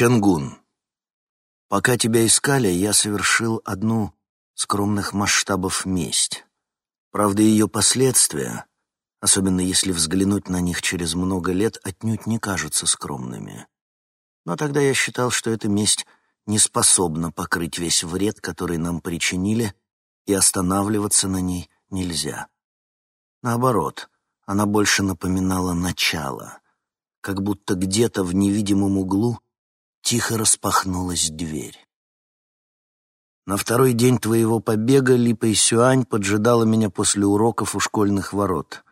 Чангун. Пока тебя искали, я совершил одну скромных масштабов месть. Правда, ее последствия, особенно если взглянуть на них через много лет, отнюдь не кажутся скромными. Но тогда я считал, что эта месть не способна покрыть весь вред, который нам причинили, и останавливаться на ней нельзя. Наоборот, она больше напоминала начало, как будто где-то в невидимом углу тихо распахнулась дверь. На второй день твоего побега Липа Сюань поджидала меня после уроков у школьных ворот.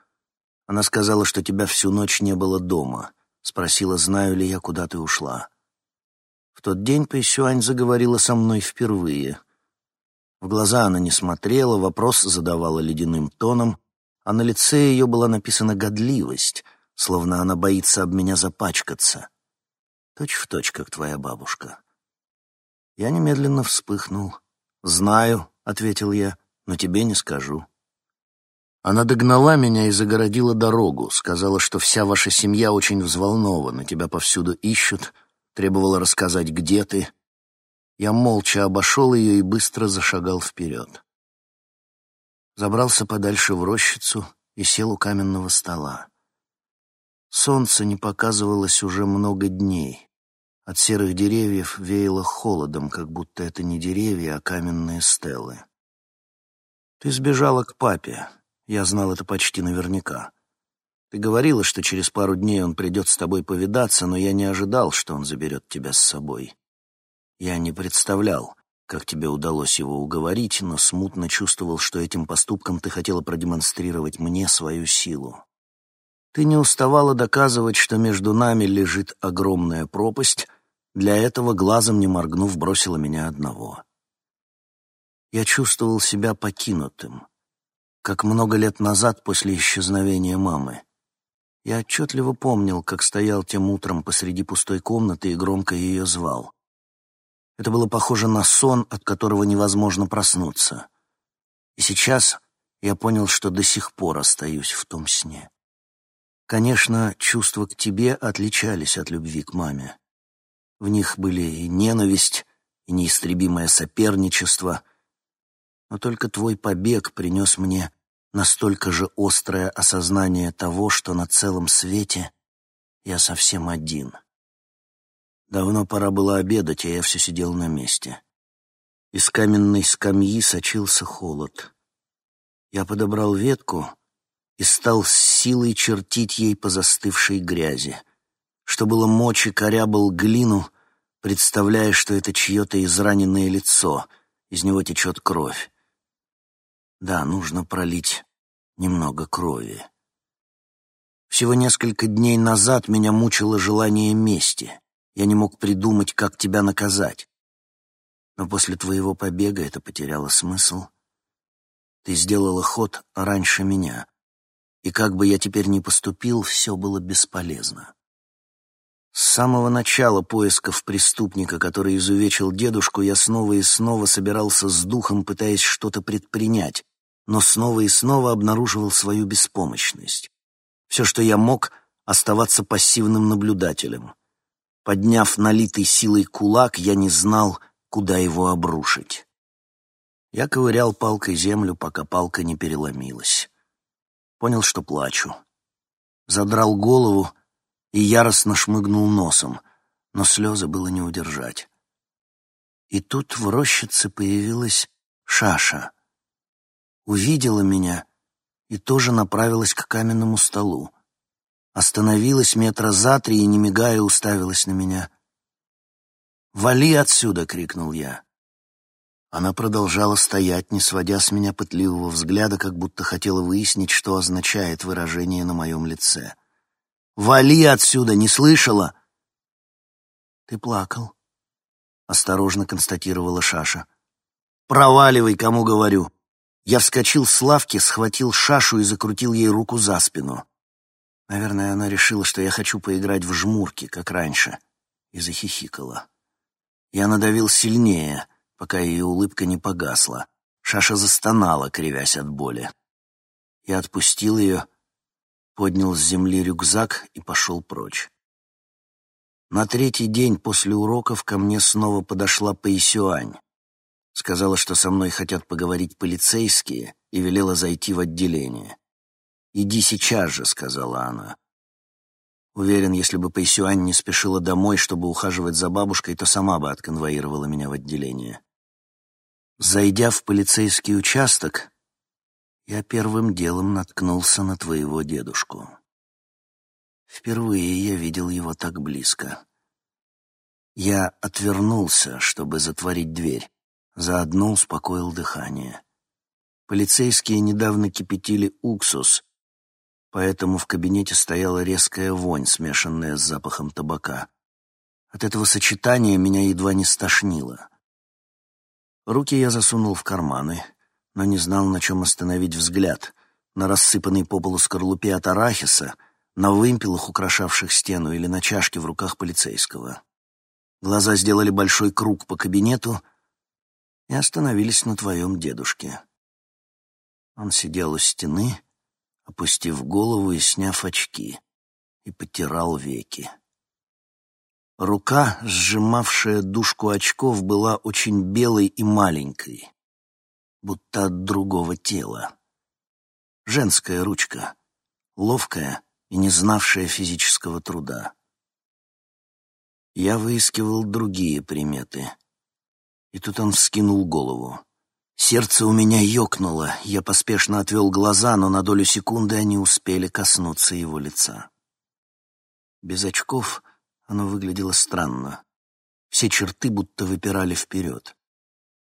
Она сказала, что тебя всю ночь не было дома. Спросила, знаю ли я, куда ты ушла. В тот день Пэйсюань заговорила со мной впервые. В глаза она не смотрела, вопрос задавала ледяным тоном, а на лице ее была написана годливость, словно она боится об меня запачкаться. Точь в точь, как твоя бабушка. Я немедленно вспыхнул. «Знаю», — ответил я, — «но тебе не скажу». Она догнала меня и загородила дорогу, сказала, что вся ваша семья очень взволнована, тебя повсюду ищут, требовала рассказать, где ты. Я молча обошел ее и быстро зашагал вперед. Забрался подальше в рощицу и сел у каменного стола. Солнце не показывалось уже много дней. От серых деревьев веяло холодом, как будто это не деревья, а каменные стелы. Ты сбежала к папе. Я знал это почти наверняка. Ты говорила, что через пару дней он придет с тобой повидаться, но я не ожидал, что он заберет тебя с собой. Я не представлял, как тебе удалось его уговорить, но смутно чувствовал, что этим поступком ты хотела продемонстрировать мне свою силу. Ты не уставала доказывать, что между нами лежит огромная пропасть, для этого, глазом не моргнув, бросила меня одного. Я чувствовал себя покинутым, как много лет назад после исчезновения мамы. Я отчетливо помнил, как стоял тем утром посреди пустой комнаты и громко ее звал. Это было похоже на сон, от которого невозможно проснуться. И сейчас я понял, что до сих пор остаюсь в том сне. Конечно, чувства к тебе отличались от любви к маме. В них были и ненависть, и неистребимое соперничество. Но только твой побег принес мне настолько же острое осознание того, что на целом свете я совсем один. Давно пора было обедать, а я все сидел на месте. Из каменной скамьи сочился холод. Я подобрал ветку и стал с силой чертить ей по застывшей грязи что было мочи, корябал глину, представляя, что это чье-то израненное лицо, из него течет кровь. Да, нужно пролить немного крови. Всего несколько дней назад меня мучило желание мести. Я не мог придумать, как тебя наказать. Но после твоего побега это потеряло смысл. Ты сделала ход раньше меня. И как бы я теперь ни поступил, все было бесполезно. С самого начала поисков преступника, который изувечил дедушку, я снова и снова собирался с духом, пытаясь что-то предпринять, но снова и снова обнаруживал свою беспомощность. Все, что я мог, оставаться пассивным наблюдателем. Подняв налитый силой кулак, я не знал, куда его обрушить. Я ковырял палкой землю, пока палка не переломилась. Понял, что плачу. Задрал голову и яростно шмыгнул носом, но слезы было не удержать. И тут в рощице появилась Шаша. Увидела меня и тоже направилась к каменному столу. Остановилась метра за три и, не мигая, уставилась на меня. «Вали отсюда!» — крикнул я. Она продолжала стоять, не сводя с меня пытливого взгляда, как будто хотела выяснить, что означает выражение на моем лице. Вали отсюда, не слышала?» «Ты плакал», — осторожно констатировала Шаша. «Проваливай, кому говорю». Я вскочил с лавки, схватил Шашу и закрутил ей руку за спину. Наверное, она решила, что я хочу поиграть в жмурки, как раньше, и захихикала. Я надавил сильнее, пока ее улыбка не погасла. Шаша застонала, кривясь от боли. Я отпустил ее поднял с земли рюкзак и пошел прочь. На третий день после уроков ко мне снова подошла Пэйсюань. Сказала, что со мной хотят поговорить полицейские, и велела зайти в отделение. «Иди сейчас же», — сказала она. Уверен, если бы Пэйсюань не спешила домой, чтобы ухаживать за бабушкой, то сама бы отконвоировала меня в отделение. Зайдя в полицейский участок, я первым делом наткнулся на твоего дедушку. Впервые я видел его так близко. Я отвернулся, чтобы затворить дверь, заодно успокоил дыхание. Полицейские недавно кипятили уксус, поэтому в кабинете стояла резкая вонь, смешанная с запахом табака. От этого сочетания меня едва не стошнило. Руки я засунул в карманы, но не знал, на чем остановить взгляд. На рассыпанной по полу скорлупе от арахиса, на вымпелах, украшавших стену, или на чашке в руках полицейского. Глаза сделали большой круг по кабинету и остановились на твоем дедушке. Он сидел у стены, опустив голову и сняв очки, и потирал веки. Рука, сжимавшая дужку очков, была очень белой и маленькой, будто от другого тела. Женская ручка, ловкая и не знавшая физического труда. Я выискивал другие приметы. И тут он вскинул голову. Сердце у меня ёкнуло, я поспешно отвел глаза, но на долю секунды они успели коснуться его лица. Без очков оно выглядело странно. Все черты будто выпирали вперед.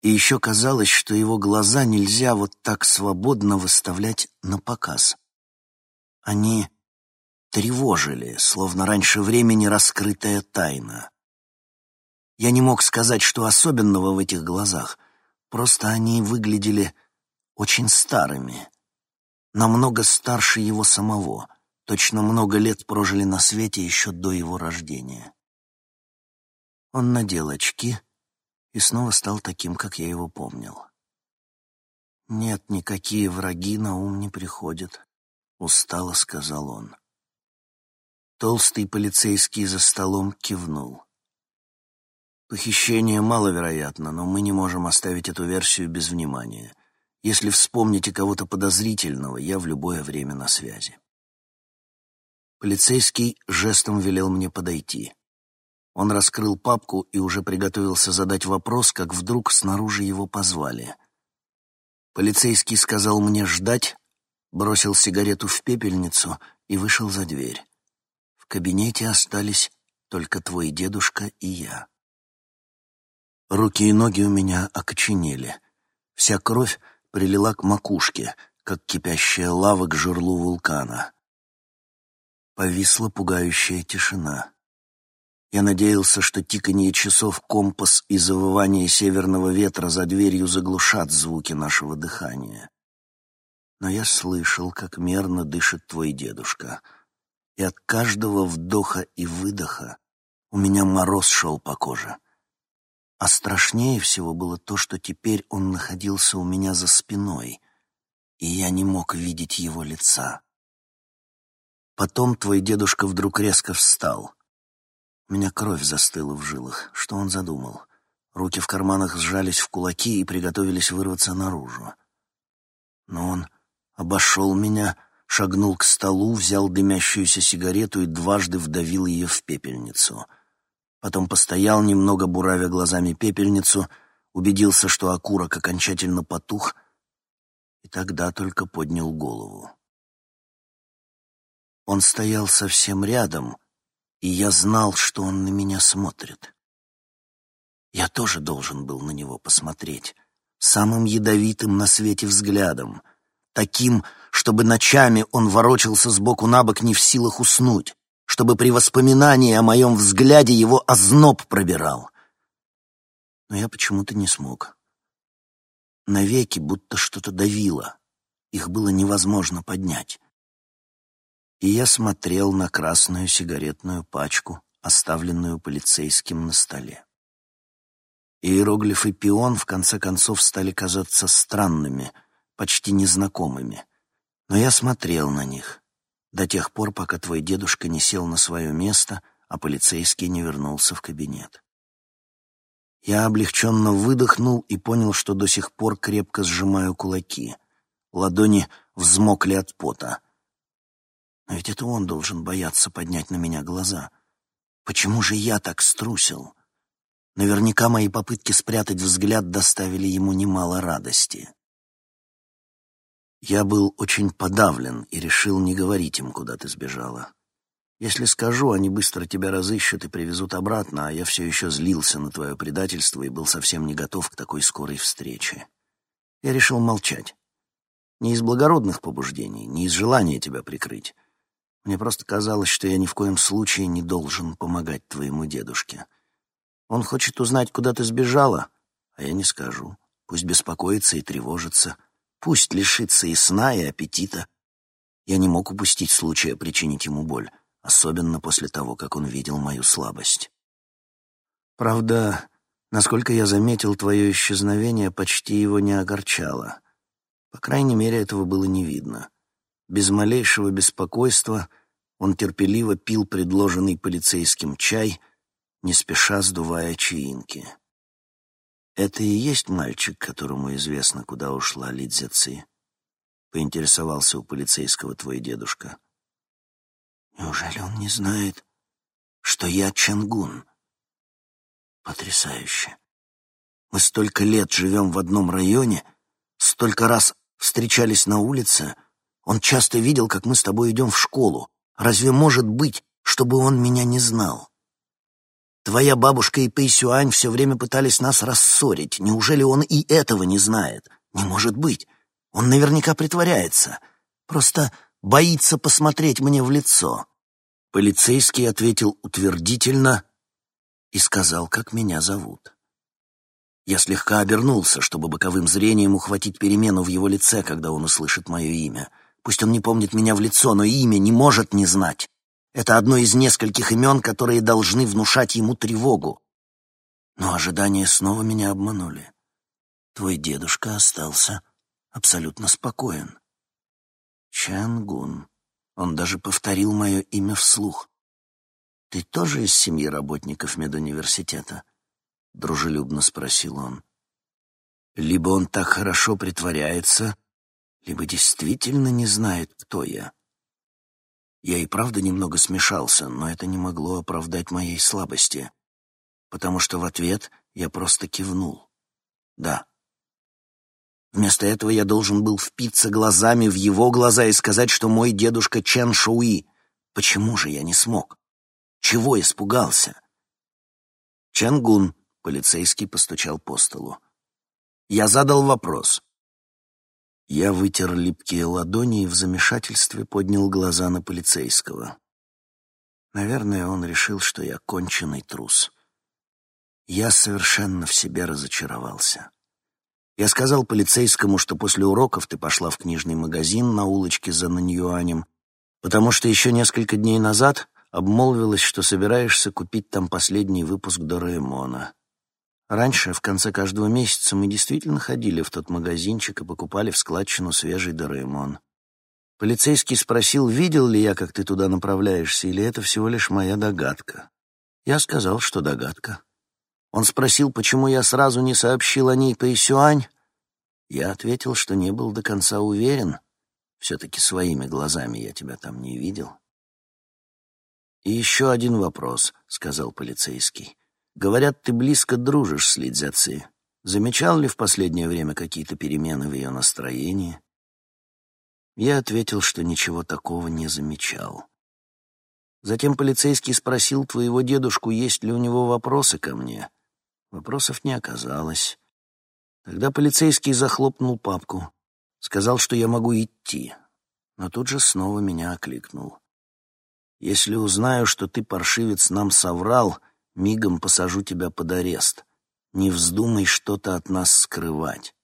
И еще казалось, что его глаза нельзя вот так свободно выставлять на показ. Они тревожили, словно раньше времени раскрытая тайна. Я не мог сказать, что особенного в этих глазах — Просто они выглядели очень старыми, намного старше его самого, точно много лет прожили на свете еще до его рождения. Он надел очки и снова стал таким, как я его помнил. «Нет, никакие враги на ум не приходят», — устало сказал он. Толстый полицейский за столом кивнул. Похищение маловероятно, но мы не можем оставить эту версию без внимания. Если вспомните кого-то подозрительного, я в любое время на связи. Полицейский жестом велел мне подойти. Он раскрыл папку и уже приготовился задать вопрос, как вдруг снаружи его позвали. Полицейский сказал мне ждать, бросил сигарету в пепельницу и вышел за дверь. В кабинете остались только твой дедушка и я. Руки и ноги у меня окоченели. Вся кровь прилила к макушке, как кипящая лава к жерлу вулкана. Повисла пугающая тишина. Я надеялся, что тиканье часов компас и завывание северного ветра за дверью заглушат звуки нашего дыхания. Но я слышал, как мерно дышит твой дедушка, и от каждого вдоха и выдоха у меня мороз шел по коже. А страшнее всего было то, что теперь он находился у меня за спиной, и я не мог видеть его лица. Потом твой дедушка вдруг резко встал. У меня кровь застыла в жилах. Что он задумал? Руки в карманах сжались в кулаки и приготовились вырваться наружу. Но он обошел меня, шагнул к столу, взял дымящуюся сигарету и дважды вдавил ее в пепельницу — Потом постоял немного, буравя глазами пепельницу, убедился, что окурок окончательно потух, и тогда только поднял голову. Он стоял совсем рядом, и я знал, что он на меня смотрит. Я тоже должен был на него посмотреть, самым ядовитым на свете взглядом, таким, чтобы ночами он ворочался сбоку на бок не в силах уснуть чтобы при воспоминании о моем взгляде его озноб пробирал. Но я почему-то не смог. Навеки будто что-то давило. Их было невозможно поднять. И я смотрел на красную сигаретную пачку, оставленную полицейским на столе. Иероглифы пион в конце концов стали казаться странными, почти незнакомыми. Но я смотрел на них — до тех пор, пока твой дедушка не сел на свое место, а полицейский не вернулся в кабинет. Я облегченно выдохнул и понял, что до сих пор крепко сжимаю кулаки. Ладони взмокли от пота. Но ведь это он должен бояться поднять на меня глаза. Почему же я так струсил? Наверняка мои попытки спрятать взгляд доставили ему немало радости. Я был очень подавлен и решил не говорить им, куда ты сбежала. Если скажу, они быстро тебя разыщут и привезут обратно, а я все еще злился на твое предательство и был совсем не готов к такой скорой встрече. Я решил молчать. Не из благородных побуждений, не из желания тебя прикрыть. Мне просто казалось, что я ни в коем случае не должен помогать твоему дедушке. Он хочет узнать, куда ты сбежала, а я не скажу. Пусть беспокоится и тревожится. Пусть лишится и сна, и аппетита. Я не мог упустить случая причинить ему боль, особенно после того, как он видел мою слабость. Правда, насколько я заметил, твое исчезновение почти его не огорчало. По крайней мере, этого было не видно. Без малейшего беспокойства он терпеливо пил предложенный полицейским чай, не спеша сдувая чаинки. «Это и есть мальчик, которому известно, куда ушла Лидзя Ци?» — поинтересовался у полицейского твой дедушка. «Неужели он не знает, что я Чангун?» «Потрясающе! Мы столько лет живем в одном районе, столько раз встречались на улице. Он часто видел, как мы с тобой идем в школу. Разве может быть, чтобы он меня не знал? Твоя бабушка и Пэйсюань все время пытались нас рассорить. Неужели он и этого не знает? Не может быть. Он наверняка притворяется. Просто боится посмотреть мне в лицо. Полицейский ответил утвердительно и сказал, как меня зовут. Я слегка обернулся, чтобы боковым зрением ухватить перемену в его лице, когда он услышит мое имя. Пусть он не помнит меня в лицо, но имя не может не знать. Это одно из нескольких имен, которые должны внушать ему тревогу. Но ожидания снова меня обманули. Твой дедушка остался абсолютно спокоен. Чангун. Он даже повторил мое имя вслух. Ты тоже из семьи работников медуниверситета? дружелюбно спросил он. Либо он так хорошо притворяется, либо действительно не знает, кто я. Я и правда немного смешался, но это не могло оправдать моей слабости, потому что в ответ я просто кивнул. Да. Вместо этого я должен был впиться глазами в его глаза и сказать, что мой дедушка Чен Шуи. Почему же я не смог? Чего испугался? Чангун Полицейский постучал по столу. Я задал вопрос. Я вытер липкие ладони и в замешательстве поднял глаза на полицейского. Наверное, он решил, что я конченый трус. Я совершенно в себе разочаровался. Я сказал полицейскому, что после уроков ты пошла в книжный магазин на улочке за Наньюанем, потому что еще несколько дней назад обмолвилась, что собираешься купить там последний выпуск Дораэмона. Раньше, в конце каждого месяца, мы действительно ходили в тот магазинчик и покупали в складчину свежий Дораэмон. Полицейский спросил, видел ли я, как ты туда направляешься, или это всего лишь моя догадка. Я сказал, что догадка. Он спросил, почему я сразу не сообщил о ней Пэйсюань. Я ответил, что не был до конца уверен. Все-таки своими глазами я тебя там не видел. «И еще один вопрос», — сказал полицейский. Говорят, ты близко дружишь с Лидзяци. Замечал ли в последнее время какие-то перемены в ее настроении? Я ответил, что ничего такого не замечал. Затем полицейский спросил твоего дедушку, есть ли у него вопросы ко мне. Вопросов не оказалось. Тогда полицейский захлопнул папку, сказал, что я могу идти, но тут же снова меня окликнул. «Если узнаю, что ты, паршивец, нам соврал, мигом посажу тебя под арест. Не вздумай что-то от нас скрывать.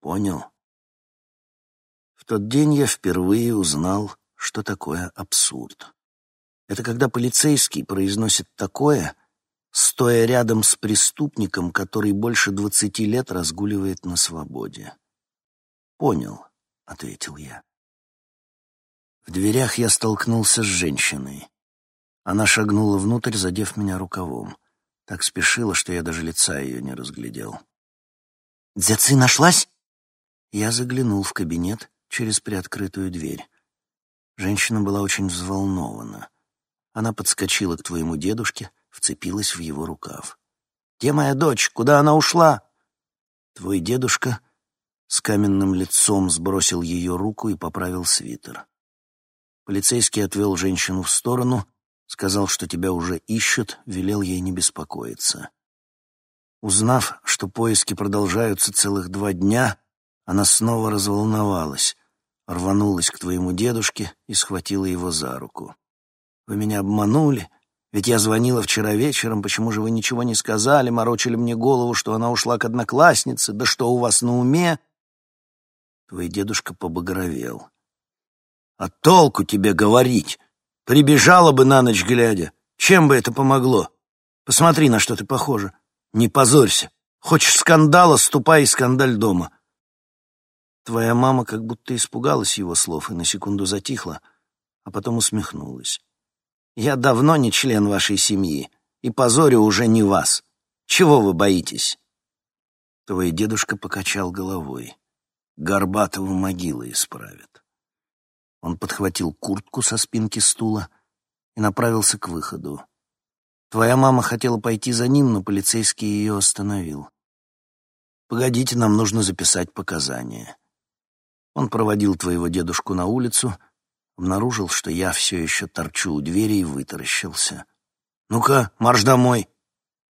Понял? В тот день я впервые узнал, что такое абсурд. Это когда полицейский произносит такое, стоя рядом с преступником, который больше двадцати лет разгуливает на свободе. «Понял», — ответил я. В дверях я столкнулся с женщиной. Она шагнула внутрь, задев меня рукавом. Так спешила, что я даже лица ее не разглядел. «Дзяци нашлась?» Я заглянул в кабинет через приоткрытую дверь. Женщина была очень взволнована. Она подскочила к твоему дедушке, вцепилась в его рукав. «Где моя дочь? Куда она ушла?» Твой дедушка с каменным лицом сбросил ее руку и поправил свитер. Полицейский отвел женщину в сторону, сказал, что тебя уже ищут, велел ей не беспокоиться. Узнав, что поиски продолжаются целых два дня, она снова разволновалась, рванулась к твоему дедушке и схватила его за руку. «Вы меня обманули, ведь я звонила вчера вечером, почему же вы ничего не сказали, морочили мне голову, что она ушла к однокласснице, да что у вас на уме?» Твой дедушка побагровел. «А толку тебе говорить? Прибежала бы на ночь глядя. Чем бы это помогло? Посмотри, на что ты похожа. Не позорься. Хочешь скандала, ступай и скандаль дома». Твоя мама как будто испугалась его слов и на секунду затихла, а потом усмехнулась. Я давно не член вашей семьи, и позорю уже не вас. Чего вы боитесь?» Твой дедушка покачал головой. Горбатого могила исправит. Он подхватил куртку со спинки стула и направился к выходу. Твоя мама хотела пойти за ним, но полицейский ее остановил. «Погодите, нам нужно записать показания». Он проводил твоего дедушку на улицу — обнаружил, что я все еще торчу у двери и вытаращился. «Ну-ка, марш домой!»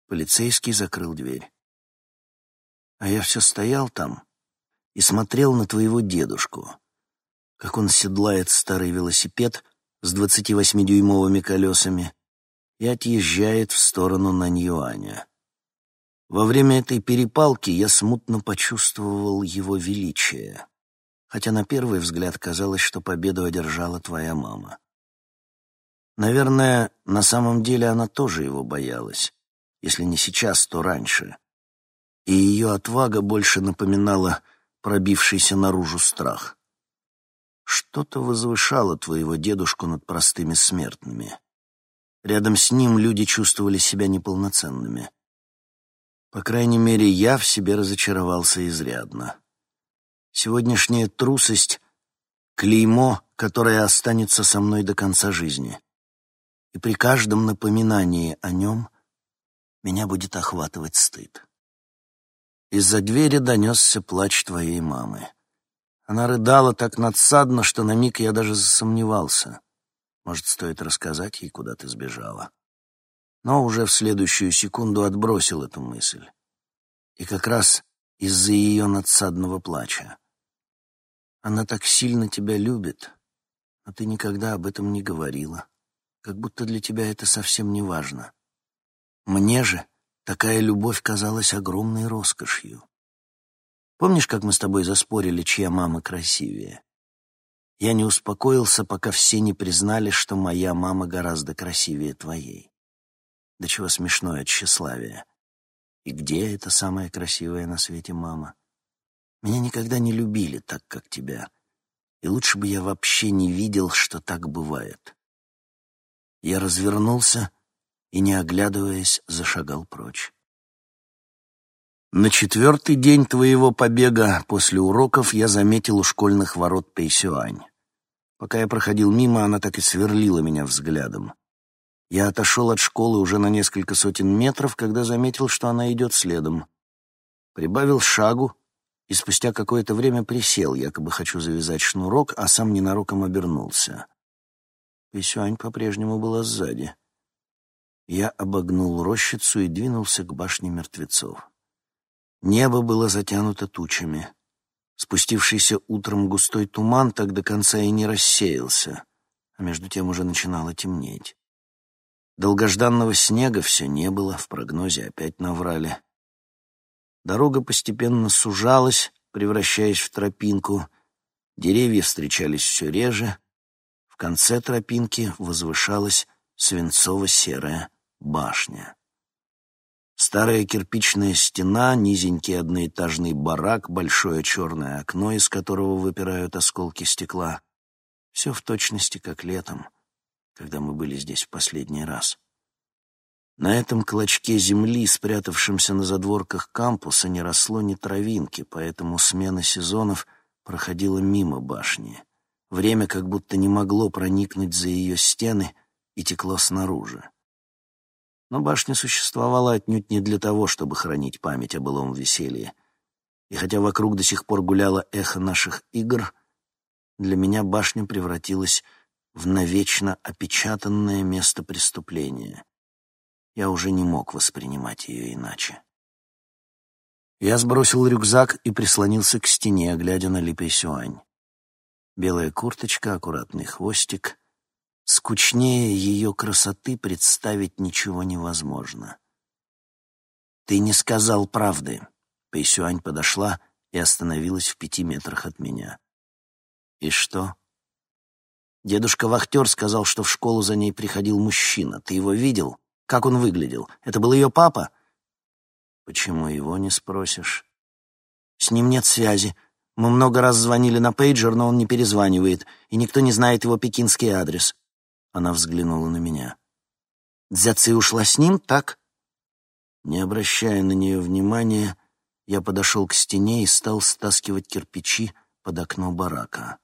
Полицейский закрыл дверь. А я все стоял там и смотрел на твоего дедушку, как он седлает старый велосипед с 28-дюймовыми колесами и отъезжает в сторону Наньюаня. Во время этой перепалки я смутно почувствовал его величие хотя на первый взгляд казалось, что победу одержала твоя мама. Наверное, на самом деле она тоже его боялась, если не сейчас, то раньше. И ее отвага больше напоминала пробившийся наружу страх. Что-то возвышало твоего дедушку над простыми смертными. Рядом с ним люди чувствовали себя неполноценными. По крайней мере, я в себе разочаровался изрядно. Сегодняшняя трусость — клеймо, которое останется со мной до конца жизни. И при каждом напоминании о нем меня будет охватывать стыд. Из-за двери донесся плач твоей мамы. Она рыдала так надсадно, что на миг я даже засомневался. Может, стоит рассказать ей, куда ты сбежала. Но уже в следующую секунду отбросил эту мысль. И как раз из-за ее надсадного плача. Она так сильно тебя любит, а ты никогда об этом не говорила, как будто для тебя это совсем не важно. Мне же такая любовь казалась огромной роскошью. Помнишь, как мы с тобой заспорили, чья мама красивее? Я не успокоился, пока все не признали, что моя мама гораздо красивее твоей. Да чего смешное тщеславие. И где эта самая красивая на свете мама? Меня никогда не любили так, как тебя. И лучше бы я вообще не видел, что так бывает. Я развернулся и, не оглядываясь, зашагал прочь. На четвертый день твоего побега после уроков я заметил у школьных ворот Пейсюань. Пока я проходил мимо, она так и сверлила меня взглядом. Я отошел от школы уже на несколько сотен метров, когда заметил, что она идет следом. Прибавил шагу и спустя какое-то время присел, якобы хочу завязать шнурок, а сам ненароком обернулся. Писюань по-прежнему была сзади. Я обогнул рощицу и двинулся к башне мертвецов. Небо было затянуто тучами. Спустившийся утром густой туман так до конца и не рассеялся, а между тем уже начинало темнеть. Долгожданного снега все не было, в прогнозе опять наврали. Дорога постепенно сужалась, превращаясь в тропинку. Деревья встречались все реже. В конце тропинки возвышалась свинцово-серая башня. Старая кирпичная стена, низенький одноэтажный барак, большое черное окно, из которого выпирают осколки стекла. Все в точности, как летом, когда мы были здесь в последний раз. На этом клочке земли, спрятавшемся на задворках кампуса, не росло ни травинки, поэтому смена сезонов проходила мимо башни. Время как будто не могло проникнуть за ее стены и текло снаружи. Но башня существовала отнюдь не для того, чтобы хранить память о былом веселье. И хотя вокруг до сих пор гуляло эхо наших игр, для меня башня превратилась в навечно опечатанное место преступления. Я уже не мог воспринимать ее иначе. Я сбросил рюкзак и прислонился к стене, глядя на Ли Пэйсюань. Белая курточка, аккуратный хвостик. Скучнее ее красоты представить ничего невозможно. «Ты не сказал правды», — Пэйсюань подошла и остановилась в пяти метрах от меня. «И что?» Дедушка-вахтер сказал, что в школу за ней приходил мужчина. Ты его видел? Как он выглядел? Это был ее папа? Почему его не спросишь? С ним нет связи. Мы много раз звонили на пейджер, но он не перезванивает, и никто не знает его пекинский адрес. Она взглянула на меня. Дзяци ушла с ним, так? Не обращая на нее внимания, я подошел к стене и стал стаскивать кирпичи под окно барака.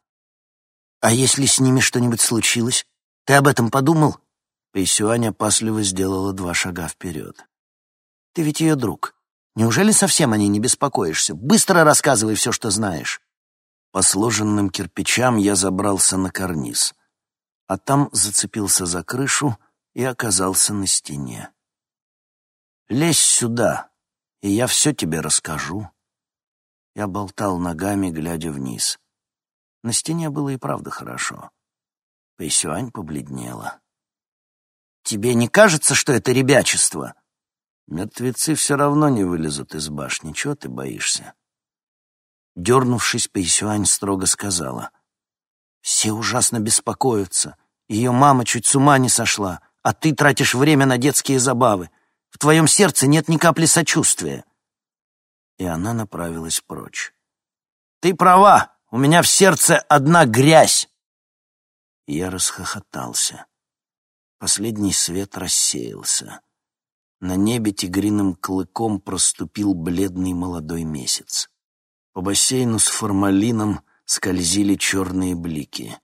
«А если с ними что-нибудь случилось? Ты об этом подумал?» Пейсюань опасливо сделала два шага вперед. «Ты ведь ее друг. Неужели совсем о ней не беспокоишься? Быстро рассказывай все, что знаешь». По сложенным кирпичам я забрался на карниз, а там зацепился за крышу и оказался на стене. «Лезь сюда, и я все тебе расскажу». Я болтал ногами, глядя вниз. На стене было и правда хорошо. Пэйсюань побледнела. «Тебе не кажется, что это ребячество?» «Мертвецы все равно не вылезут из башни. Чего ты боишься?» Дернувшись, Пэйсюань строго сказала. «Все ужасно беспокоятся. Ее мама чуть с ума не сошла, а ты тратишь время на детские забавы. В твоем сердце нет ни капли сочувствия». И она направилась прочь. «Ты права!» У меня в сердце одна грязь!» я расхохотался. Последний свет рассеялся. На небе тигриным клыком проступил бледный молодой месяц. По бассейну с формалином скользили черные блики.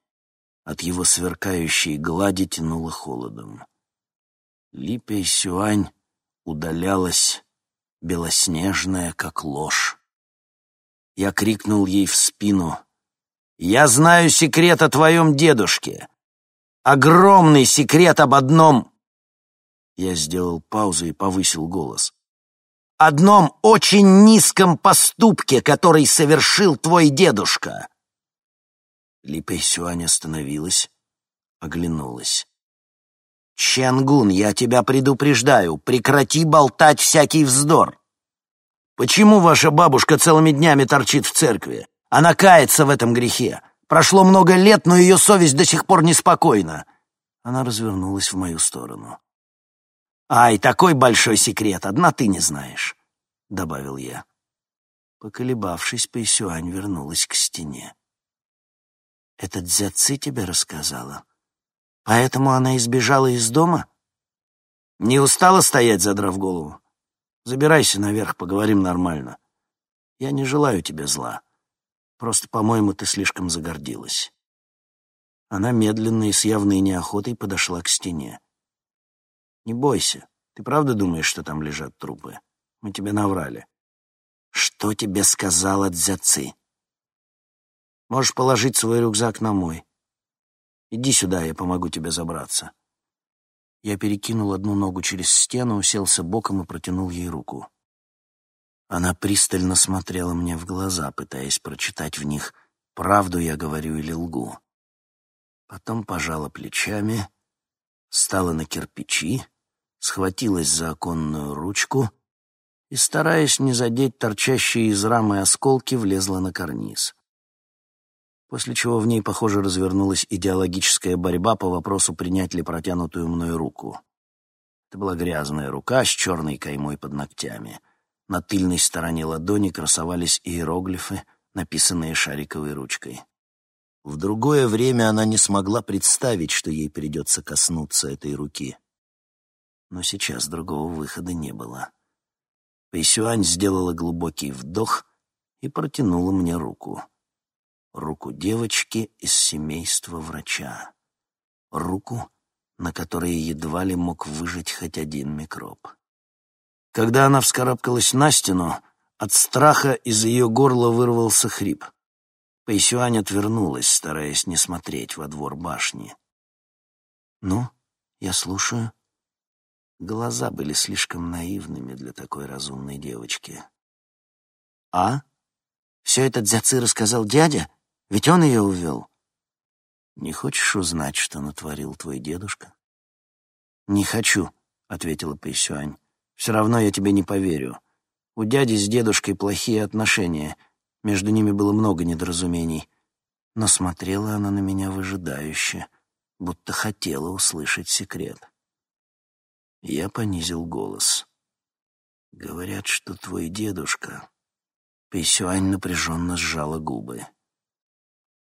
От его сверкающей глади тянуло холодом. Липия Сюань удалялась, белоснежная, как ложь. Я крикнул ей в спину. «Я знаю секрет о твоем дедушке. Огромный секрет об одном...» Я сделал паузу и повысил голос. «Одном очень низком поступке, который совершил твой дедушка!» Ли Пэйсюань остановилась, оглянулась. «Чангун, я тебя предупреждаю, прекрати болтать всякий вздор. Почему ваша бабушка целыми днями торчит в церкви? Она кается в этом грехе. Прошло много лет, но ее совесть до сих пор неспокойна. Она развернулась в мою сторону. «Ай, такой большой секрет, одна ты не знаешь», — добавил я. Поколебавшись, Пэйсюань вернулась к стене. «Это Дзяци тебе рассказала? Поэтому она избежала из дома?» «Не устала стоять, задрав голову? Забирайся наверх, поговорим нормально. Я не желаю тебе зла. Просто, по-моему, ты слишком загордилась». Она медленно и с явной неохотой подошла к стене. «Не бойся. Ты правда думаешь, что там лежат трупы? Мы тебе наврали». «Что тебе сказала Дзяци?» «Можешь положить свой рюкзак на мой. Иди сюда, я помогу тебе забраться». Я перекинул одну ногу через стену, уселся боком и протянул ей руку. Она пристально смотрела мне в глаза, пытаясь прочитать в них, правду я говорю или лгу. Потом пожала плечами, встала на кирпичи, схватилась за оконную ручку и, стараясь не задеть торчащие из рамы осколки, влезла на карниз после чего в ней, похоже, развернулась идеологическая борьба по вопросу, принять ли протянутую мной руку. Это была грязная рука с черной каймой под ногтями. На тыльной стороне ладони красовались иероглифы, написанные шариковой ручкой. В другое время она не смогла представить, что ей придется коснуться этой руки. Но сейчас другого выхода не было. Пэйсюань сделала глубокий вдох и протянула мне руку. Руку девочки из семейства врача. Руку, на которой едва ли мог выжить хоть один микроб. Когда она вскарабкалась на стену, от страха из ее горла вырвался хрип. Пэйсюань отвернулась, стараясь не смотреть во двор башни. «Ну, я слушаю». Глаза были слишком наивными для такой разумной девочки. «А? Все это Дзяци рассказал дядя? Ведь он ее увел». «Не хочешь узнать, что натворил твой дедушка?» «Не хочу», — ответила Пэйсюань. «Все равно я тебе не поверю. У дяди с дедушкой плохие отношения. Между ними было много недоразумений. Но смотрела она на меня выжидающе, будто хотела услышать секрет. Я понизил голос. «Говорят, что твой дедушка...» Пейсюань напряженно сжала губы.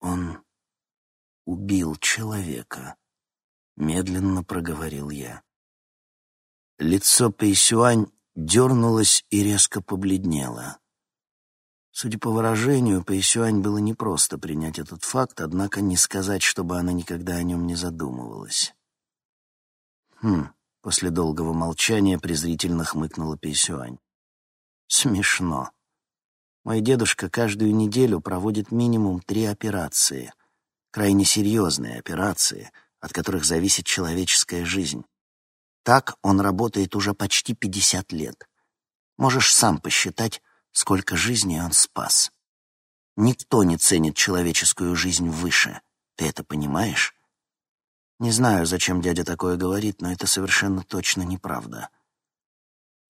«Он убил человека», — медленно проговорил я. Лицо Пейсюань дернулась и резко побледнела. Судя по выражению, Пэйсюань было непросто принять этот факт, однако не сказать, чтобы она никогда о нем не задумывалась. «Хм», — после долгого молчания презрительно хмыкнула Пэйсюань. «Смешно. Мой дедушка каждую неделю проводит минимум три операции, крайне серьезные операции, от которых зависит человеческая жизнь. Так он работает уже почти 50 лет. Можешь сам посчитать, сколько жизней он спас. Никто не ценит человеческую жизнь выше. Ты это понимаешь? Не знаю, зачем дядя такое говорит, но это совершенно точно неправда.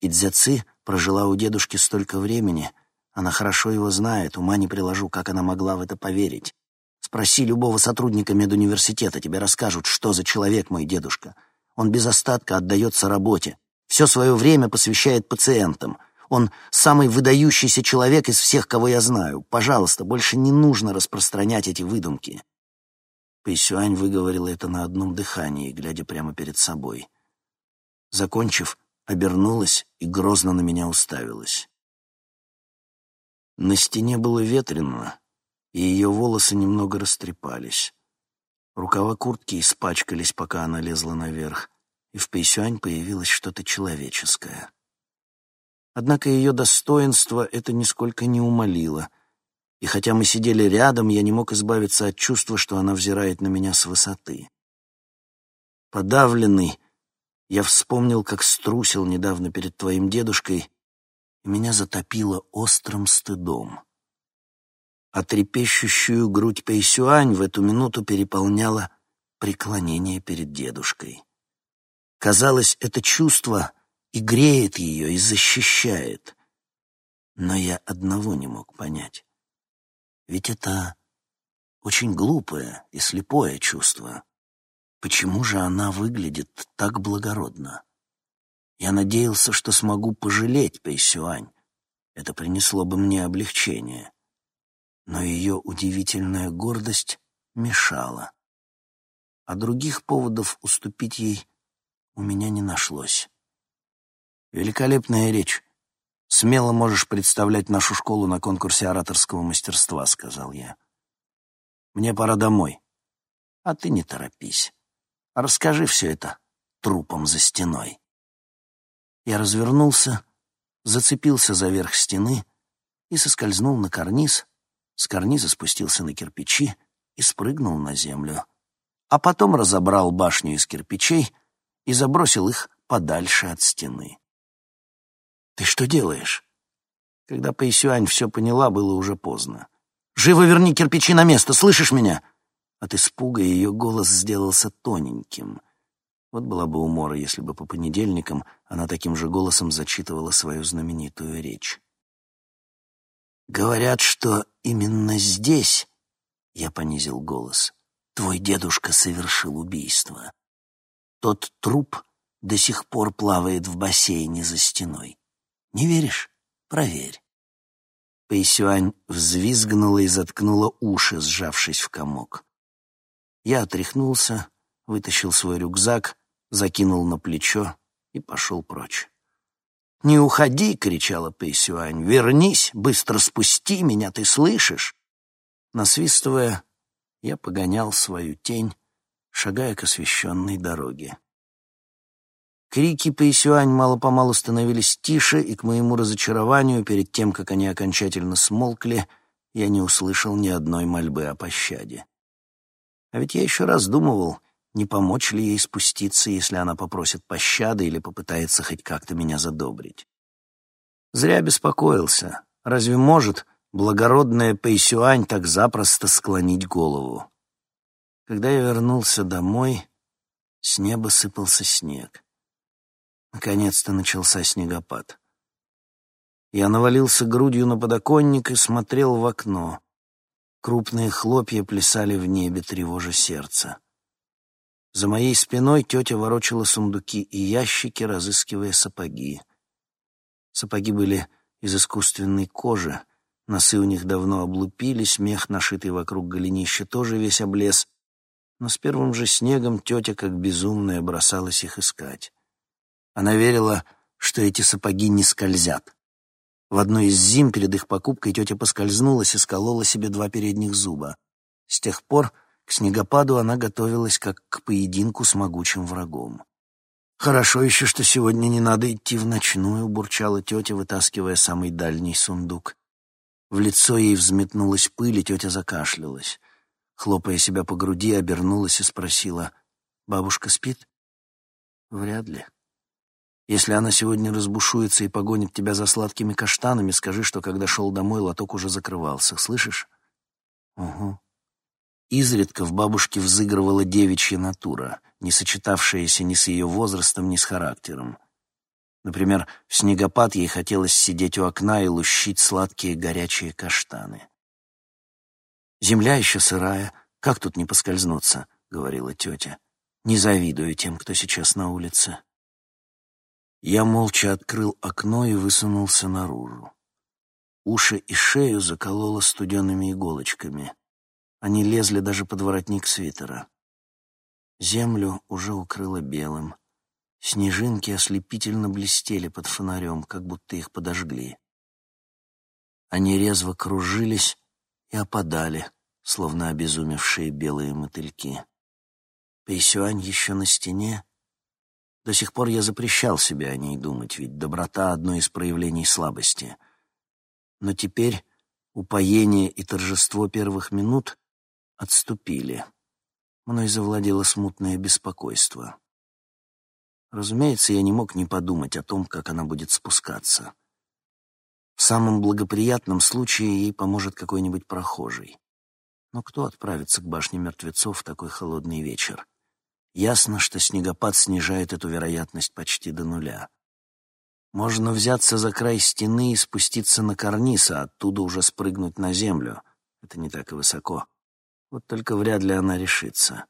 Идзяци прожила у дедушки столько времени, она хорошо его знает, ума не приложу, как она могла в это поверить. Спроси любого сотрудника медуниверситета, тебе расскажут, что за человек мой дедушка — он без остатка отдается работе, все свое время посвящает пациентам. Он самый выдающийся человек из всех, кого я знаю. Пожалуйста, больше не нужно распространять эти выдумки». Пэйсюань выговорила это на одном дыхании, глядя прямо перед собой. Закончив, обернулась и грозно на меня уставилась. На стене было ветрено, и ее волосы немного растрепались. Рукава куртки испачкались, пока она лезла наверх, и в Пейсюань появилось что-то человеческое. Однако ее достоинство это нисколько не умолило, и хотя мы сидели рядом, я не мог избавиться от чувства, что она взирает на меня с высоты. Подавленный, я вспомнил, как струсил недавно перед твоим дедушкой, и меня затопило острым стыдом а трепещущую грудь Пэйсюань в эту минуту переполняло преклонение перед дедушкой. Казалось, это чувство и греет ее, и защищает. Но я одного не мог понять. Ведь это очень глупое и слепое чувство. Почему же она выглядит так благородно? Я надеялся, что смогу пожалеть Пэйсюань. Это принесло бы мне облегчение но ее удивительная гордость мешала. А других поводов уступить ей у меня не нашлось. «Великолепная речь. Смело можешь представлять нашу школу на конкурсе ораторского мастерства», — сказал я. «Мне пора домой. А ты не торопись. Расскажи все это трупом за стеной». Я развернулся, зацепился за верх стены и соскользнул на карниз, с карниза спустился на кирпичи и спрыгнул на землю. А потом разобрал башню из кирпичей и забросил их подальше от стены. «Ты что делаешь?» Когда Пэйсюань все поняла, было уже поздно. «Живо верни кирпичи на место, слышишь меня?» От испуга ее голос сделался тоненьким. Вот была бы умора, если бы по понедельникам она таким же голосом зачитывала свою знаменитую речь. Говорят, что именно здесь, я понизил голос, твой дедушка совершил убийство. Тот труп до сих пор плавает в бассейне за стеной. Не веришь? Проверь. Пэйсюань взвизгнула и заткнула уши, сжавшись в комок. Я отряхнулся, вытащил свой рюкзак, закинул на плечо и пошел прочь. «Не уходи!» — кричала Пэйсюань. «Вернись! Быстро спусти меня, ты слышишь?» Насвистывая, я погонял свою тень, шагая к освещенной дороге. Крики Пэйсюань мало-помалу становились тише, и к моему разочарованию, перед тем, как они окончательно смолкли, я не услышал ни одной мольбы о пощаде. А ведь я еще раздумывал, не помочь ли ей спуститься, если она попросит пощады или попытается хоть как-то меня задобрить. Зря беспокоился. Разве может благородная Пэйсюань так запросто склонить голову? Когда я вернулся домой, с неба сыпался снег. Наконец-то начался снегопад. Я навалился грудью на подоконник и смотрел в окно. Крупные хлопья плясали в небе, тревожа сердце. За моей спиной тетя ворочала сундуки и ящики, разыскивая сапоги. Сапоги были из искусственной кожи, носы у них давно облупились, мех, нашитый вокруг голенища, тоже весь облез, но с первым же снегом тетя, как безумная, бросалась их искать. Она верила, что эти сапоги не скользят. В одной из зим перед их покупкой тетя поскользнулась и сколола себе два передних зуба. С тех пор к снегопаду она готовилась как к поединку с могучим врагом. «Хорошо еще, что сегодня не надо идти в ночную», — бурчала тетя, вытаскивая самый дальний сундук. В лицо ей взметнулась пыль, и тетя закашлялась. Хлопая себя по груди, обернулась и спросила, «Бабушка спит?» «Вряд ли. Если она сегодня разбушуется и погонит тебя за сладкими каштанами, скажи, что когда шел домой, лоток уже закрывался. Слышишь?» «Угу», Изредка в бабушке взыгрывала девичья натура, не сочетавшаяся ни с ее возрастом, ни с характером. Например, в снегопад ей хотелось сидеть у окна и лущить сладкие горячие каштаны. «Земля еще сырая, как тут не поскользнуться?» — говорила тетя. «Не завидую тем, кто сейчас на улице». Я молча открыл окно и высунулся наружу. Уши и шею закололо студенными иголочками. Они лезли даже под воротник свитера. Землю уже укрыло белым. Снежинки ослепительно блестели под фонарем, как будто их подожгли. Они резво кружились и опадали, словно обезумевшие белые мотыльки. Пейсюань еще на стене. До сих пор я запрещал себе о ней думать, ведь доброта — одно из проявлений слабости. Но теперь упоение и торжество первых минут отступили. Мной завладело смутное беспокойство. Разумеется, я не мог не подумать о том, как она будет спускаться. В самом благоприятном случае ей поможет какой-нибудь прохожий. Но кто отправится к башне мертвецов в такой холодный вечер? Ясно, что снегопад снижает эту вероятность почти до нуля. Можно взяться за край стены и спуститься на карниз, а оттуда уже спрыгнуть на землю. Это не так и высоко. Вот только вряд ли она решится.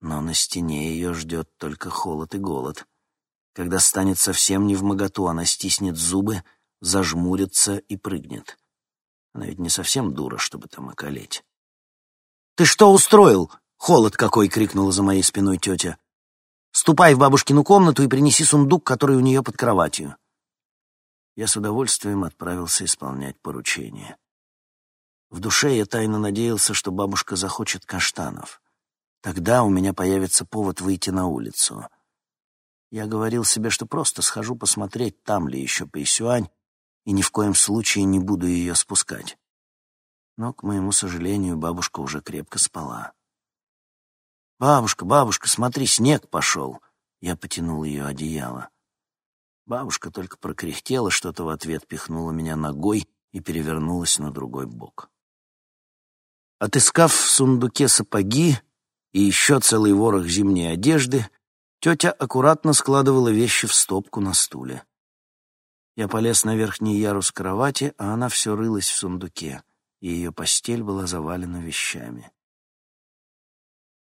Но на стене ее ждет только холод и голод. Когда станет совсем не в моготу, она стиснет зубы, зажмурится и прыгнет. Она ведь не совсем дура, чтобы там околеть. «Ты что устроил?» — холод какой! — крикнула за моей спиной тетя. «Ступай в бабушкину комнату и принеси сундук, который у нее под кроватью». Я с удовольствием отправился исполнять поручение. В душе я тайно надеялся, что бабушка захочет каштанов. Тогда у меня появится повод выйти на улицу. Я говорил себе, что просто схожу посмотреть, там ли еще Пэйсюань, и ни в коем случае не буду ее спускать. Но, к моему сожалению, бабушка уже крепко спала. «Бабушка, бабушка, смотри, снег пошел!» Я потянул ее одеяло. Бабушка только прокряхтела что-то в ответ, пихнула меня ногой и перевернулась на другой бок. Отыскав в сундуке сапоги и еще целый ворох зимней одежды, тетя аккуратно складывала вещи в стопку на стуле. Я полез на верхний ярус кровати, а она все рылась в сундуке, и ее постель была завалена вещами.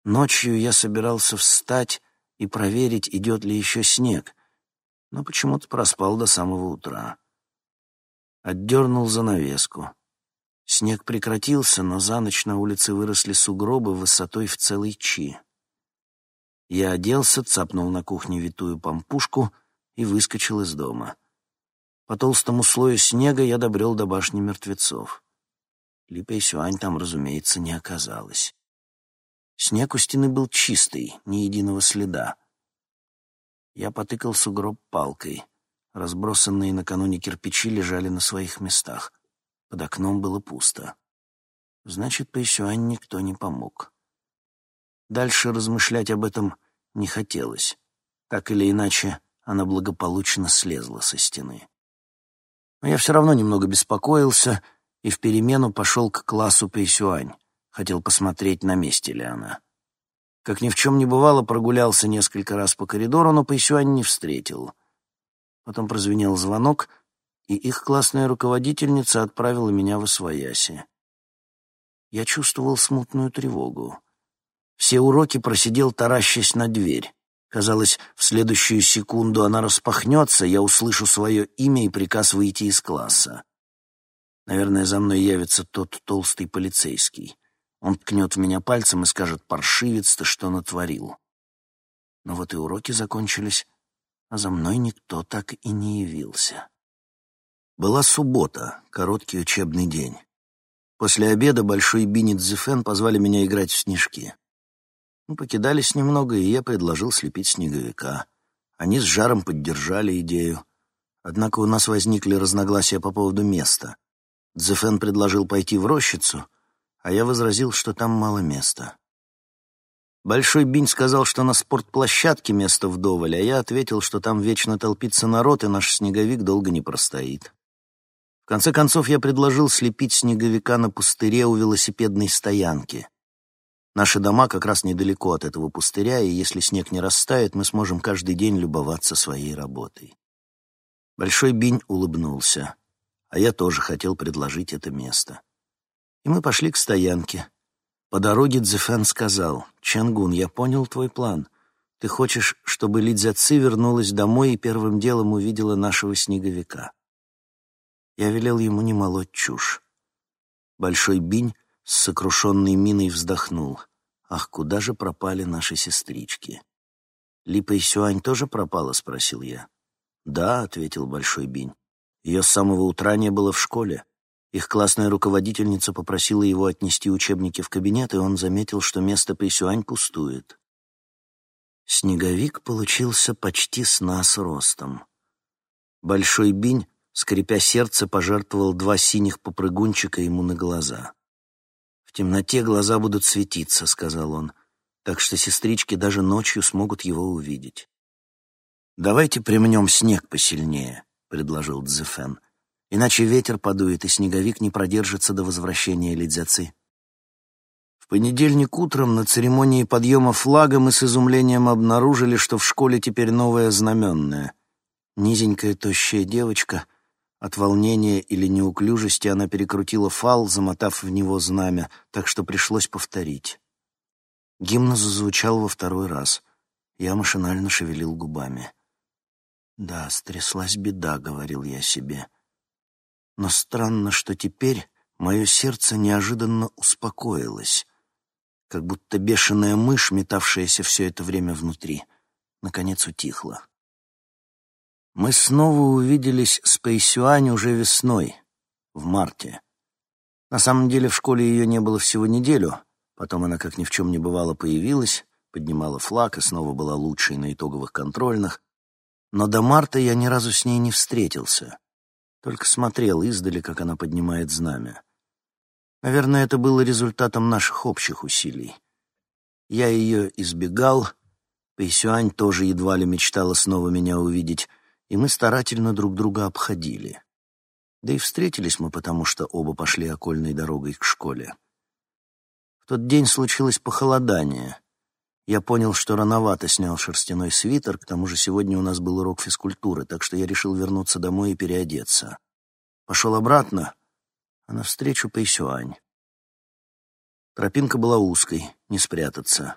Ночью я собирался встать и проверить, идет ли еще снег, но почему-то проспал до самого утра. Отдернул занавеску. Снег прекратился, но за ночь на улице выросли сугробы высотой в целый чи. Я оделся, цапнул на кухне витую пампушку и выскочил из дома. По толстому слою снега я добрел до башни мертвецов. Липа и Сюань там, разумеется, не оказалось. Снег у стены был чистый, ни единого следа. Я потыкал сугроб палкой. Разбросанные накануне кирпичи лежали на своих местах. Под окном было пусто. Значит, Пэйсюань никто не помог. Дальше размышлять об этом не хотелось. Так или иначе, она благополучно слезла со стены. Но я все равно немного беспокоился и в перемену пошел к классу Пэйсюань. Хотел посмотреть, на месте ли она. Как ни в чем не бывало, прогулялся несколько раз по коридору, но Пэйсюань не встретил. Потом прозвенел звонок, и их классная руководительница отправила меня в Освояси. Я чувствовал смутную тревогу. Все уроки просидел, таращась на дверь. Казалось, в следующую секунду она распахнется, я услышу свое имя и приказ выйти из класса. Наверное, за мной явится тот толстый полицейский. Он ткнет в меня пальцем и скажет, «Паршивец, ты что натворил?» Но вот и уроки закончились, а за мной никто так и не явился. Была суббота, короткий учебный день. После обеда Большой Бинни Дзефен позвали меня играть в снежки. Мы покидались немного, и я предложил слепить снеговика. Они с жаром поддержали идею. Однако у нас возникли разногласия по поводу места. Дзефен предложил пойти в рощицу, а я возразил, что там мало места. Большой Бинь сказал, что на спортплощадке место вдоволь, а я ответил, что там вечно толпится народ, и наш снеговик долго не простоит. Конце концов, я предложил слепить снеговика на пустыре у велосипедной стоянки. Наши дома как раз недалеко от этого пустыря, и если снег не растает, мы сможем каждый день любоваться своей работой. Большой Бинь улыбнулся, а я тоже хотел предложить это место. И мы пошли к стоянке. По дороге Цзэфэн сказал, «Чангун, я понял твой план. Ты хочешь, чтобы Лидзяци вернулась домой и первым делом увидела нашего снеговика». Я велел ему не молоть чушь. Большой бинь с сокрушенной миной вздохнул. «Ах, куда же пропали наши сестрички?» «Липа и Сюань тоже пропала?» — спросил я. «Да», — ответил Большой Бинь. «Ее с самого утра не было в школе. Их классная руководительница попросила его отнести учебники в кабинет, и он заметил, что место Пэйсюань пустует. Снеговик получился почти с нас ростом. Большой бинь, скрипя сердце, пожертвовал два синих попрыгунчика ему на глаза. «В темноте глаза будут светиться», — сказал он, «так что сестрички даже ночью смогут его увидеть». «Давайте примнем снег посильнее», — предложил Цзефен. Иначе ветер подует, и снеговик не продержится до возвращения Лидзяцы. В понедельник утром на церемонии подъема флага мы с изумлением обнаружили, что в школе теперь новое знаменное. Низенькая тощая девочка, от волнения или неуклюжести она перекрутила фал, замотав в него знамя, так что пришлось повторить. Гимн зазвучал во второй раз. Я машинально шевелил губами. «Да, стряслась беда», — говорил я себе. Но странно, что теперь мое сердце неожиданно успокоилось, как будто бешеная мышь, метавшаяся все это время внутри, наконец утихла. Мы снова увиделись с Пэйсюань уже весной, в марте. На самом деле в школе ее не было всего неделю, потом она, как ни в чем не бывало, появилась, поднимала флаг и снова была лучшей на итоговых контрольных, но до марта я ни разу с ней не встретился. Только смотрел издали, как она поднимает знамя. Наверное, это было результатом наших общих усилий. Я ее избегал, Пэйсюань тоже едва ли мечтала снова меня увидеть, и мы старательно друг друга обходили. Да и встретились мы потому, что оба пошли окольной дорогой к школе. В тот день случилось похолодание. Я понял, что рановато снял шерстяной свитер, к тому же сегодня у нас был урок физкультуры, так что я решил вернуться домой и переодеться. Пошел обратно, а навстречу Пэйсюань. Тропинка была узкой, не спрятаться.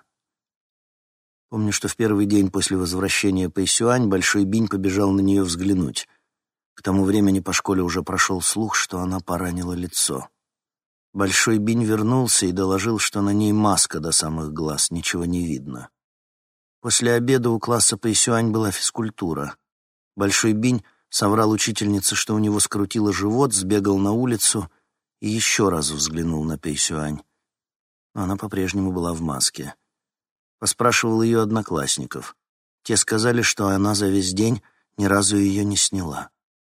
Помню, что в первый день после возвращения Пэйсюань Большой Бинь побежал на нее взглянуть. К тому времени по школе уже прошел слух, что она поранила лицо. Большой Бинь вернулся и доложил, что на ней маска до самых глаз, ничего не видно. После обеда у класса Пэйсюань была физкультура. Большой Бинь соврал учительнице, что у него скрутило живот, сбегал на улицу и еще раз взглянул на Пэйсюань. Но она по-прежнему была в маске. Поспрашивал ее одноклассников. Те сказали, что она за весь день ни разу ее не сняла.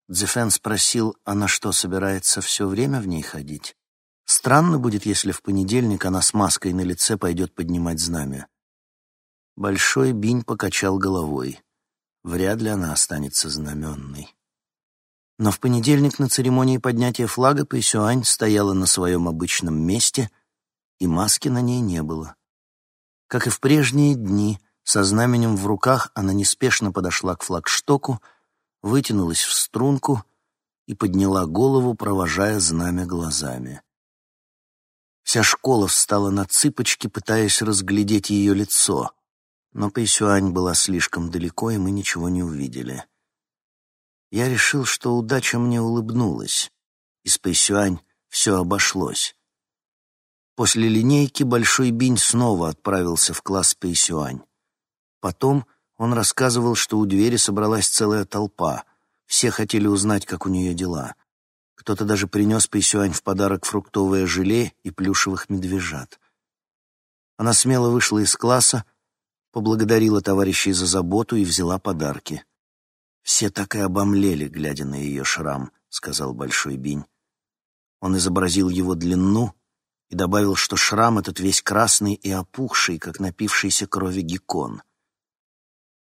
Дзефен спросил, она что, собирается все время в ней ходить? Странно будет, если в понедельник она с маской на лице пойдет поднимать знамя. Большой Бинь покачал головой. Вряд ли она останется знаменной. Но в понедельник на церемонии поднятия флага Пэйсюань стояла на своем обычном месте, и маски на ней не было. Как и в прежние дни, со знаменем в руках она неспешно подошла к флагштоку, вытянулась в струнку и подняла голову, провожая знамя глазами. Вся школа встала на цыпочки, пытаясь разглядеть ее лицо. Но Пэйсюань была слишком далеко, и мы ничего не увидели. Я решил, что удача мне улыбнулась. И с Пэйсюань все обошлось. После линейки Большой Бинь снова отправился в класс Пэйсюань. Потом он рассказывал, что у двери собралась целая толпа. Все хотели узнать, как у нее дела. Кто-то даже принес Пэйсюань в подарок фруктовое желе и плюшевых медвежат. Она смело вышла из класса, поблагодарила товарищей за заботу и взяла подарки. «Все так и обомлели, глядя на ее шрам», — сказал Большой Бинь. Он изобразил его длину и добавил, что шрам этот весь красный и опухший, как напившийся крови геккон.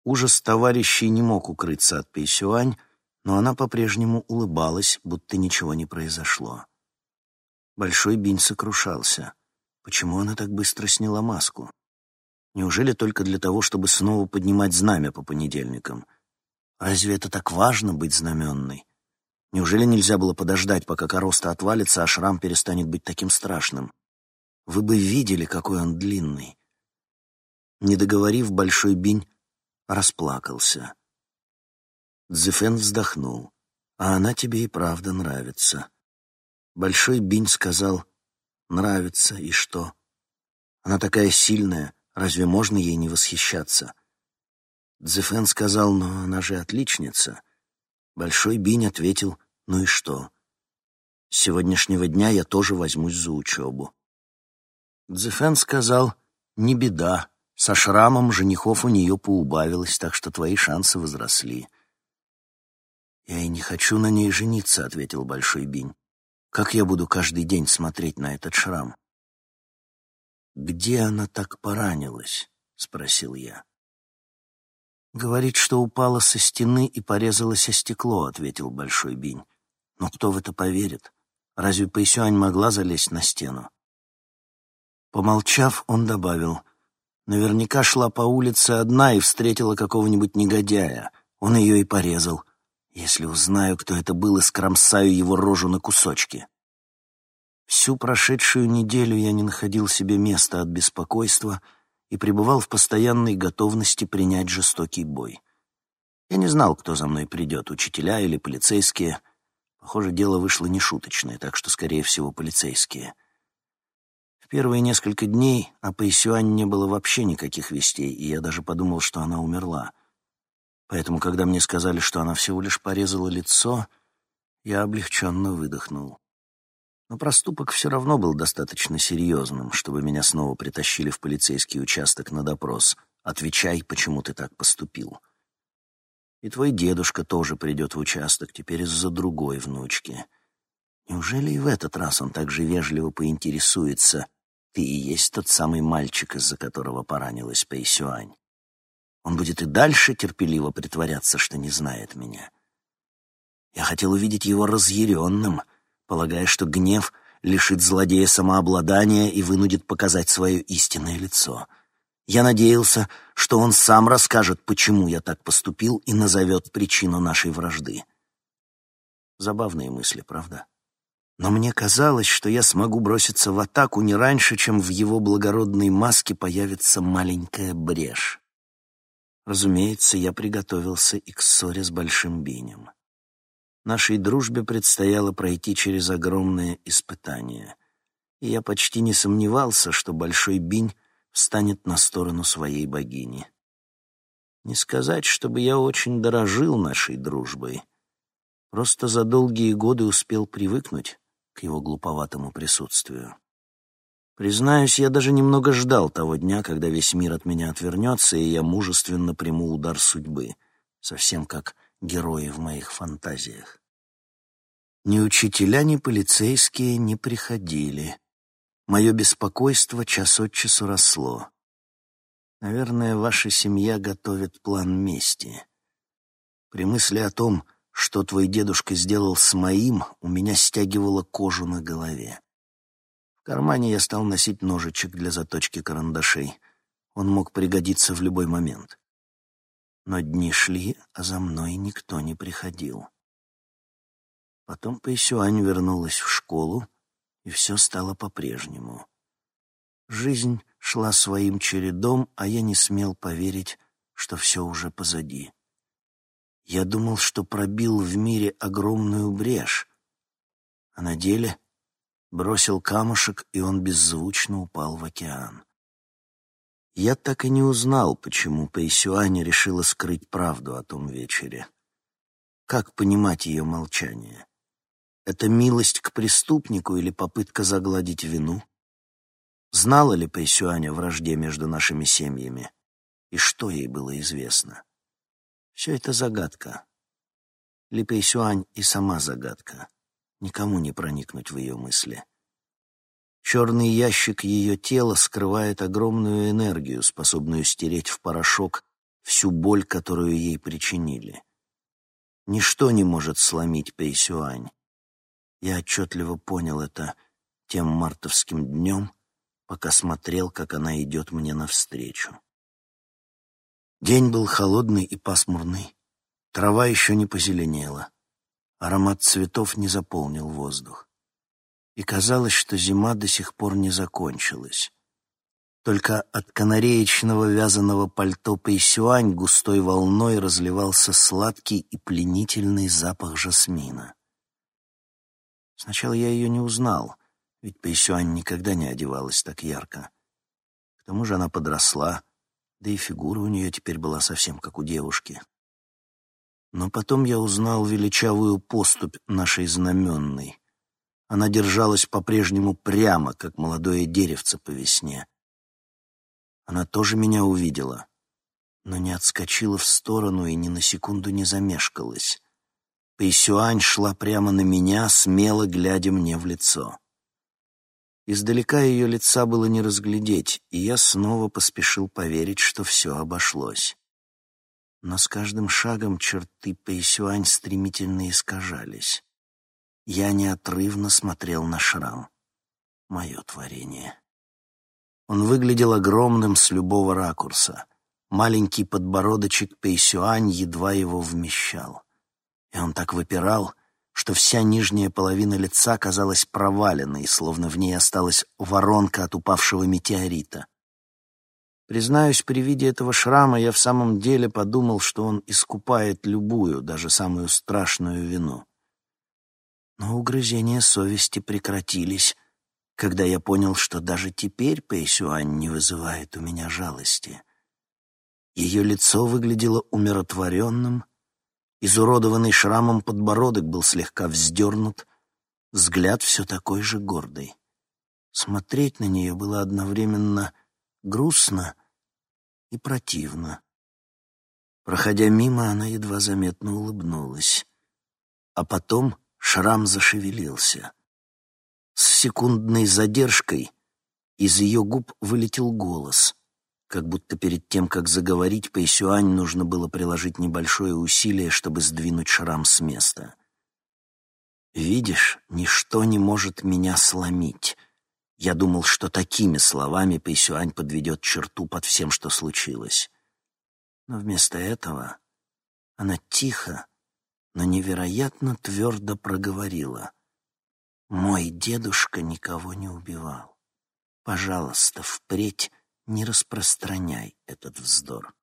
Ужас товарищей не мог укрыться от Пейсюань, но она по-прежнему улыбалась, будто ничего не произошло. Большой Бинь сокрушался. Почему она так быстро сняла маску? Неужели только для того, чтобы снова поднимать знамя по понедельникам? Разве это так важно быть знаменной? Неужели нельзя было подождать, пока короста отвалится, а шрам перестанет быть таким страшным? Вы бы видели, какой он длинный. Не договорив, Большой Бинь расплакался. Цзефен вздохнул. «А она тебе и правда нравится». Большой Бинь сказал, «Нравится, и что? Она такая сильная, разве можно ей не восхищаться?» Цзефен сказал, «Но она же отличница». Большой Бинь ответил, «Ну и что? С сегодняшнего дня я тоже возьмусь за учебу». Цзефен сказал, «Не беда, со шрамом женихов у нее поубавилось, так что твои шансы возросли». «Я и не хочу на ней жениться», — ответил Большой Бинь. «Как я буду каждый день смотреть на этот шрам?» «Где она так поранилась?» — спросил я. «Говорит, что упала со стены и порезалась о стекло», — ответил Большой Бинь. «Но кто в это поверит? Разве Пэйсюань могла залезть на стену?» Помолчав, он добавил, «Наверняка шла по улице одна и встретила какого-нибудь негодяя. Он ее и порезал. Если узнаю, кто это был, и скромсаю его рожу на кусочки. Всю прошедшую неделю я не находил себе места от беспокойства и пребывал в постоянной готовности принять жестокий бой. Я не знал, кто за мной придет, учителя или полицейские. Похоже, дело вышло нешуточное, так что, скорее всего, полицейские. В первые несколько дней о Пэйсюань не было вообще никаких вестей, и я даже подумал, что она умерла — Поэтому, когда мне сказали, что она всего лишь порезала лицо, я облегченно выдохнул. Но проступок все равно был достаточно серьезным, чтобы меня снова притащили в полицейский участок на допрос. «Отвечай, почему ты так поступил». И твой дедушка тоже придет в участок, теперь из-за другой внучки. Неужели и в этот раз он так же вежливо поинтересуется, ты и есть тот самый мальчик, из-за которого поранилась Пэйсюань? Он будет и дальше терпеливо притворяться, что не знает меня. Я хотел увидеть его разъяренным, полагая, что гнев лишит злодея самообладания и вынудит показать свое истинное лицо. Я надеялся, что он сам расскажет, почему я так поступил, и назовет причину нашей вражды. Забавные мысли, правда? Но мне казалось, что я смогу броситься в атаку не раньше, чем в его благородной маске появится маленькая брешь. Разумеется, я приготовился и к ссоре с Большим Бинем. Нашей дружбе предстояло пройти через огромное испытание, и я почти не сомневался, что Большой Бинь встанет на сторону своей богини. Не сказать, чтобы я очень дорожил нашей дружбой. Просто за долгие годы успел привыкнуть к его глуповатому присутствию. Признаюсь, я даже немного ждал того дня, когда весь мир от меня отвернется, и я мужественно приму удар судьбы, совсем как герои в моих фантазиях. Ни учителя, ни полицейские не приходили. Мое беспокойство час от часу росло. Наверное, ваша семья готовит план мести. При мысли о том, что твой дедушка сделал с моим, у меня стягивало кожу на голове. В кармане я стал носить ножичек для заточки карандашей. Он мог пригодиться в любой момент. Но дни шли, а за мной никто не приходил. Потом Пэйсюань вернулась в школу, и все стало по-прежнему. Жизнь шла своим чередом, а я не смел поверить, что все уже позади. Я думал, что пробил в мире огромную брешь, а на деле бросил камушек, и он беззвучно упал в океан. Я так и не узнал, почему Пэйсюань решила скрыть правду о том вечере. Как понимать ее молчание? Это милость к преступнику или попытка загладить вину? Знала ли Пэйсюань о вражде между нашими семьями? И что ей было известно? Все это загадка. Ли Пэйсюань и сама загадка. Никому не проникнуть в ее мысли. Черный ящик ее тела скрывает огромную энергию, способную стереть в порошок всю боль, которую ей причинили. Ничто не может сломить Пэйсюань. Я отчетливо понял это тем мартовским днем, пока смотрел, как она идет мне навстречу. День был холодный и пасмурный. Трава еще не позеленела. Аромат цветов не заполнил воздух. И казалось, что зима до сих пор не закончилась. Только от канареечного вязаного пальто Пэйсюань густой волной разливался сладкий и пленительный запах жасмина. Сначала я ее не узнал — ведь Пэйсюань никогда не одевалась так ярко. К тому же она подросла, да и фигура у нее теперь была совсем как у девушки. Но потом я узнал величавую поступь нашей знаменной. Она держалась по-прежнему прямо, как молодое деревце по весне. Она тоже меня увидела, но не отскочила в сторону и ни на секунду не замешкалась. Пэйсюань шла прямо на меня, смело глядя мне в лицо. Издалека ее лица было не разглядеть, и я снова поспешил поверить, что все обошлось. Но с каждым шагом черты Пэйсюань стремительно искажались. Я неотрывно смотрел на шрам. Мое творение. Он выглядел огромным с любого ракурса. Маленький подбородочек Пэйсюань едва его вмещал. И он так выпирал, что вся нижняя половина лица казалась проваленной, словно в ней осталась воронка от упавшего метеорита. Признаюсь, при виде этого шрама я в самом деле подумал, что он искупает любую, даже самую страшную вину. Но угрызения совести прекратились, когда я понял, что даже теперь Пэйсюань не вызывает у меня жалости. Ее лицо выглядело умиротворенным, Изуродованный шрамом подбородок был слегка вздернут, взгляд все такой же гордый. Смотреть на нее было одновременно грустно и противно. Проходя мимо, она едва заметно улыбнулась. А потом шрам зашевелился. С секундной задержкой из ее губ вылетел голос как будто перед тем, как заговорить, Пэйсюань нужно было приложить небольшое усилие, чтобы сдвинуть шрам с места. «Видишь, ничто не может меня сломить». Я думал, что такими словами Пэйсюань подведет черту под всем, что случилось. Но вместо этого она тихо, но невероятно твердо проговорила. «Мой дедушка никого не убивал. Пожалуйста, впредь не распространяй этот вздор.